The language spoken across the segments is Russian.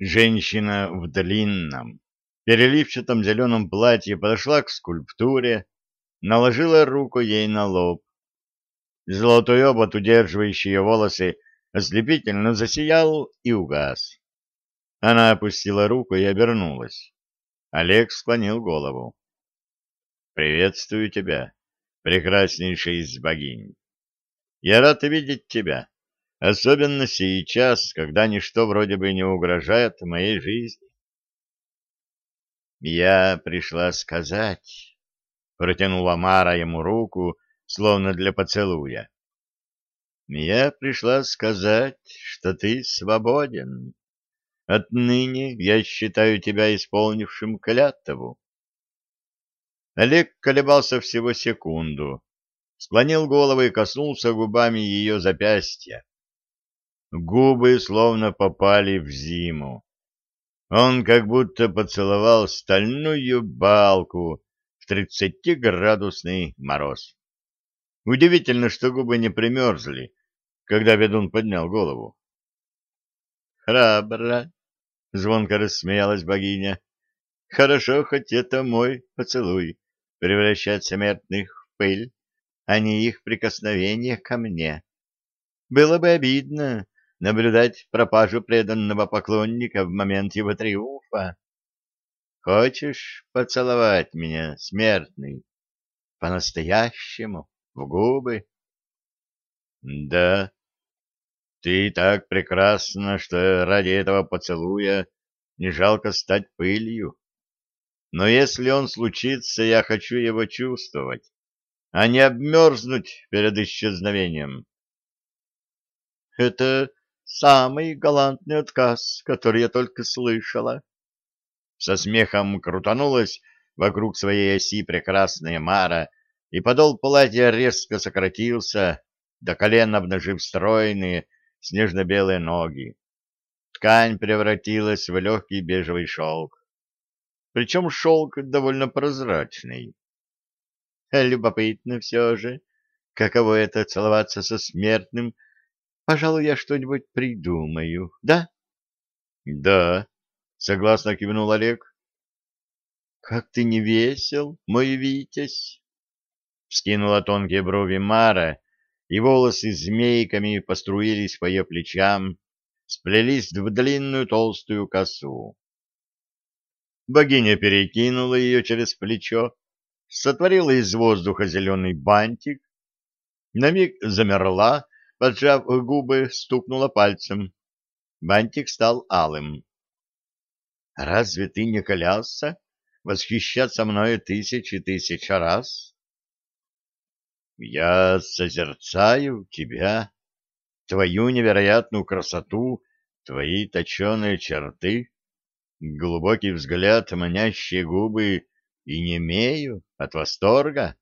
Женщина в длинном, переливчатом зеленом платье подошла к скульптуре, наложила руку ей на лоб. Золотой обод, удерживающий ее волосы, ослепительно засиял и угас. Она опустила руку и обернулась. Олег склонил голову. «Приветствую тебя, прекраснейшая из богинь. Я рад видеть тебя. Особенно сейчас, когда ничто вроде бы не угрожает моей жизни. «Я пришла сказать...» — протянула Мара ему руку, словно для поцелуя. «Я пришла сказать, что ты свободен. Отныне я считаю тебя исполнившим клятву». Олег колебался всего секунду, склонил голову и коснулся губами ее запястья. Губы словно попали в зиму. Он как будто поцеловал стальную балку в тридцатиградусный мороз. Удивительно, что губы не примерзли, когда ведун поднял голову. «Храбро!» — звонко рассмеялась богиня. «Хорошо, хоть это мой поцелуй превращать смертных в пыль, а не их прикосновение ко мне. Было бы обидно, наблюдать пропажу преданного поклонника в момент его триумфа. Хочешь поцеловать меня, смертный, по-настоящему, в губы? Да, ты так прекрасна, что ради этого поцелуя не жалко стать пылью. Но если он случится, я хочу его чувствовать, а не обмерзнуть перед исчезновением. Это Самый галантный отказ, который я только слышала. Со смехом крутанулась вокруг своей оси прекрасная Мара, и подол платья резко сократился, до колен обнажив стройные снежно-белые ноги. Ткань превратилась в легкий бежевый шелк. Причем шелк довольно прозрачный. Любопытно все же, каково это целоваться со смертным, Пожалуй, я что-нибудь придумаю, да? — Да, — согласно кивнул Олег. — Как ты не весел, мой Витязь! — вскинула тонкие брови Мара, и волосы змейками поструились по ее плечам, сплелись в длинную толстую косу. Богиня перекинула ее через плечо, сотворила из воздуха зеленый бантик, на миг замерла, поджав губы, стукнула пальцем. Бантик стал алым. — Разве ты не клялся восхищаться мною тысячи тысяч раз? — Я созерцаю тебя, твою невероятную красоту, твои точеные черты, глубокий взгляд, манящие губы, и не имею от восторга.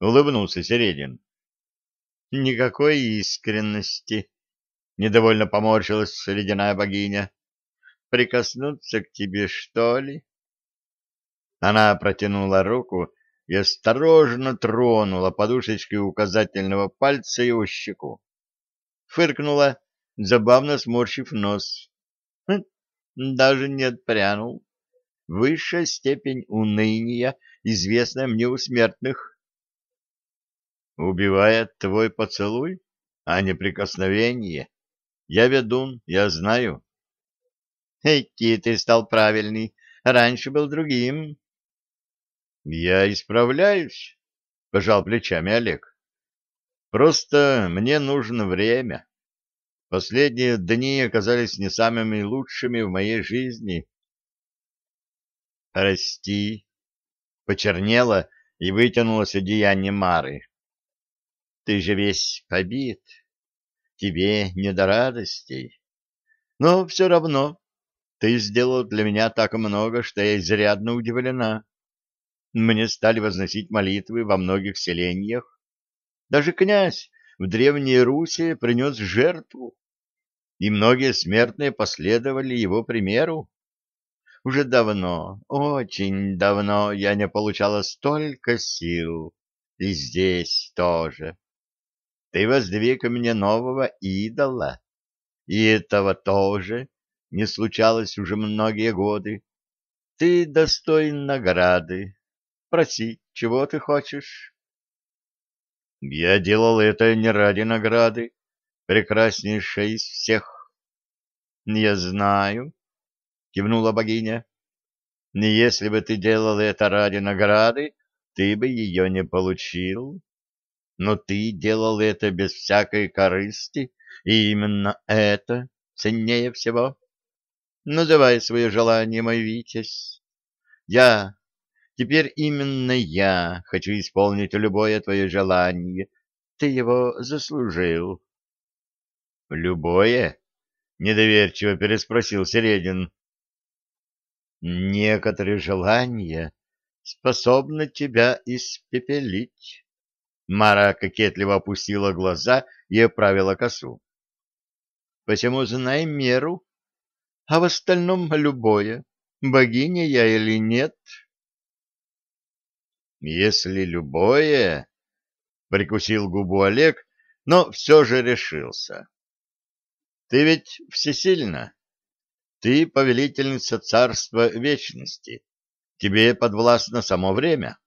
Улыбнулся Середин. Никакой искренности. Недовольно поморщилась ледяная богиня. Прикоснуться к тебе, что ли? Она протянула руку и осторожно тронула подушечкой указательного пальца его щеку. Фыркнула, забавно сморщив нос. Хм, даже не отпрянул. Высшая степень уныния, известная мне у смертных. Убивает твой поцелуй, а не прикосновение. Я ведун, я знаю. Эйки, ты стал правильный, раньше был другим. Я исправляюсь, пожал плечами Олег. Просто мне нужно время. Последние дни оказались не самыми лучшими в моей жизни. Прости, почернело и вытянулось одеяние Мары. Ты же весь побит, тебе не до радостей. Но все равно ты сделал для меня так много, что я изрядно удивлена. Мне стали возносить молитвы во многих селениях. Даже князь в Древней Руси принес жертву, и многие смертные последовали его примеру. Уже давно, очень давно я не получала столько сил, и здесь тоже ты воздвиг мне нового идола, и этого тоже не случалось уже многие годы. Ты достоин награды. Проси, чего ты хочешь. Я делал это не ради награды, прекраснейшая из всех. Я знаю, кивнула богиня. Если бы ты делал это ради награды, ты бы ее не получил. Но ты делал это без всякой корысти, и именно это ценнее всего. Называй свое желание, мой Витязь. Я, теперь именно я хочу исполнить любое твое желание. Ты его заслужил. Любое? Недоверчиво переспросил Середин. Некоторые желания способны тебя испепелить. Мара кокетливо опустила глаза и оправила косу. Посему знай меру, а в остальном любое, богиня я или нет. Если любое, прикусил губу Олег, но все же решился. Ты ведь всесильна. Ты повелительница царства вечности. Тебе подвластно само время.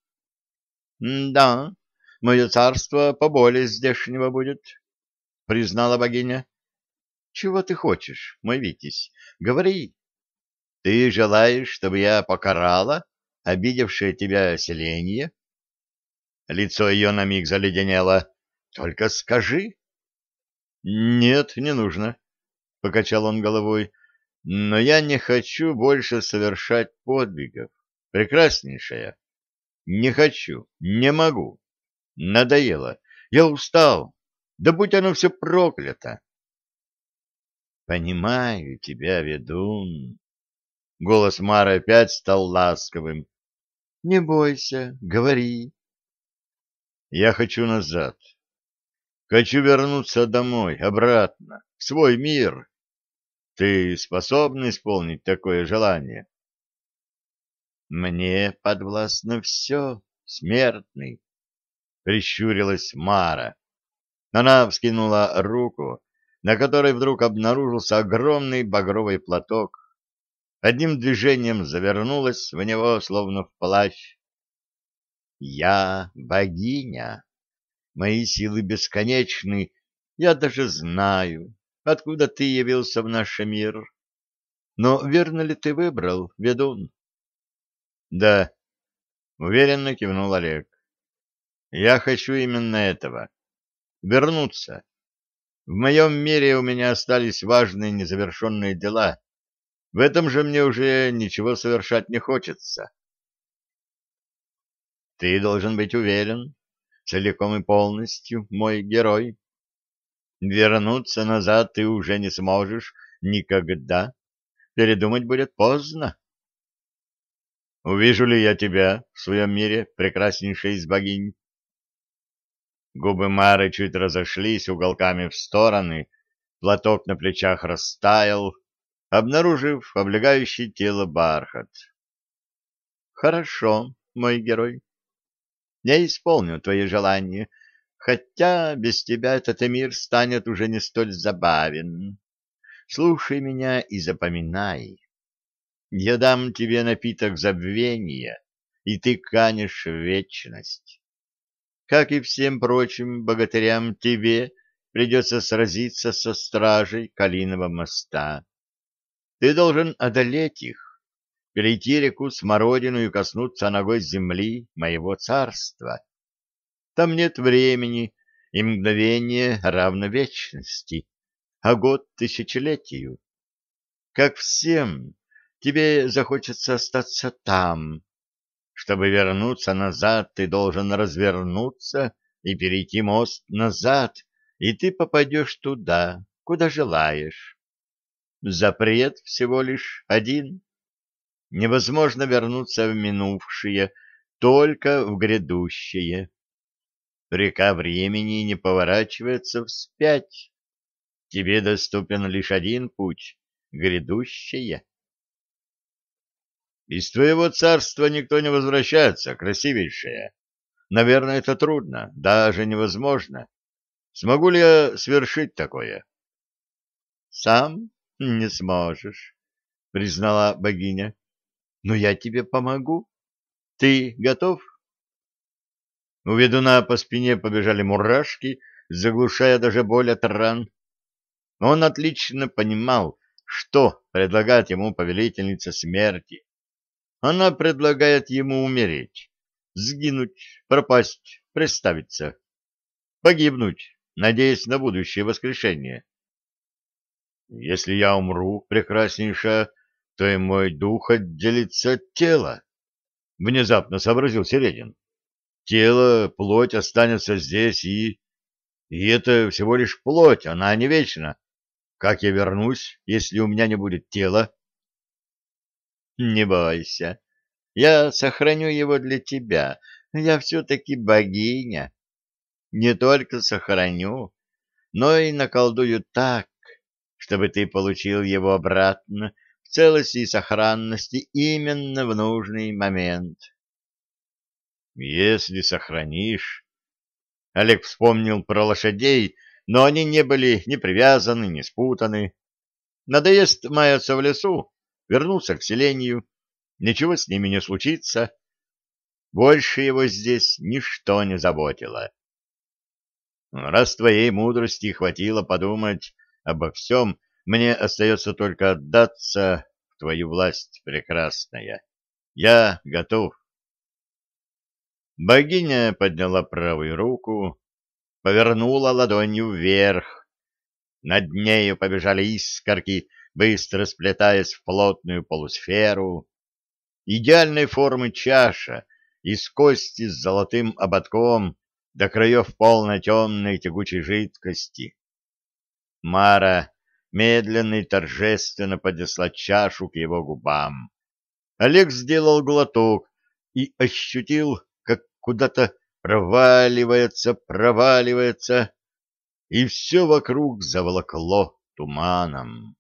— Да, мое царство поболее здешнего будет, — признала богиня. — Чего ты хочешь, мой Витязь? Говори. Ты желаешь, чтобы я покарала обидевшее тебя селение? Лицо ее на миг заледенело. — Только скажи. — Нет, не нужно, — покачал он головой. Но я не хочу больше совершать подвигов. Прекраснейшая. Не хочу, не могу. Надоело. Я устал. Да будь оно все проклято. Понимаю тебя, ведун. Голос Мары опять стал ласковым. Не бойся, говори. Я хочу назад. Хочу вернуться домой, обратно, в свой мир. Ты способен исполнить такое желание? Мне подвластно все, смертный, прищурилась Мара. Она вскинула руку, на которой вдруг обнаружился огромный багровый платок. Одним движением завернулась в него, словно в плащ. Я богиня. Мои силы бесконечны. Я даже знаю, откуда ты явился в наш мир. Но верно ли ты выбрал, ведун? — Да, — уверенно кивнул Олег. — Я хочу именно этого. Вернуться. В моем мире у меня остались важные незавершенные дела. В этом же мне уже ничего совершать не хочется. Ты должен быть уверен, целиком и полностью, мой герой, Вернуться назад ты уже не сможешь никогда. Передумать будет поздно. Увижу ли я тебя в своем мире, прекраснейшая из богинь? Губы Мары чуть разошлись уголками в стороны, платок на плечах растаял, обнаружив облегающий тело бархат. Хорошо, мой герой. Я исполню твои желания, хотя без тебя этот мир станет уже не столь забавен. Слушай меня и запоминай. Я дам тебе напиток забвения, и ты канешь в вечность. Как и всем прочим богатырям, тебе придется сразиться со стражей Калиного моста. Ты должен одолеть их, перейти реку Смородину и коснуться ногой земли моего царства там нет времени, и мгновение равно вечности, а год — тысячелетию. Как всем, тебе захочется остаться там. Чтобы вернуться назад, ты должен развернуться и перейти мост назад, и ты попадешь туда, куда желаешь. Запрет всего лишь один. Невозможно вернуться в минувшее, только в грядущее река времени не поворачивается вспять. Тебе доступен лишь один путь — грядущее. Из твоего царства никто не возвращается, красивейшая. Наверное, это трудно, даже невозможно. Смогу ли я свершить такое? Сам не сможешь. признала богиня. Но я тебе помогу. Ты готов? У ведуна по спине побежали мурашки, заглушая даже боль от ран. Он отлично понимал, что предлагает ему повелительница смерти. Она предлагает ему умереть, сгинуть, пропасть, представиться, погибнуть, надеясь на будущее воскрешение. Если я умру, прекраснейшая, то и мой дух отделится от тела, — внезапно сообразил Середин. Тело, плоть останется здесь, и... И это всего лишь плоть, она не вечна. Как я вернусь, если у меня не будет тела? Не бойся, я сохраню его для тебя. Я все-таки богиня. Не только сохраню, но и наколдую так, чтобы ты получил его обратно в целости и сохранности именно в нужный момент. Если сохранишь... Олег вспомнил про лошадей, но они не были ни привязаны, ни спутаны. Надоест маяться в лесу, вернуться к селению, ничего с ними не случится. Больше его здесь ничто не заботило. Раз твоей мудрости хватило подумать обо всем, мне остается только отдаться в твою власть прекрасная. Я готов. Богиня подняла правую руку, повернула ладонью вверх. Над нею побежали искорки, быстро сплетаясь в плотную полусферу. Идеальной формы чаша из кости с золотым ободком до краев полной темной тягучей жидкости. Мара медленно и торжественно поднесла чашу к его губам. Олег сделал глоток и ощутил, как куда-то проваливается, проваливается, и все вокруг заволокло туманом.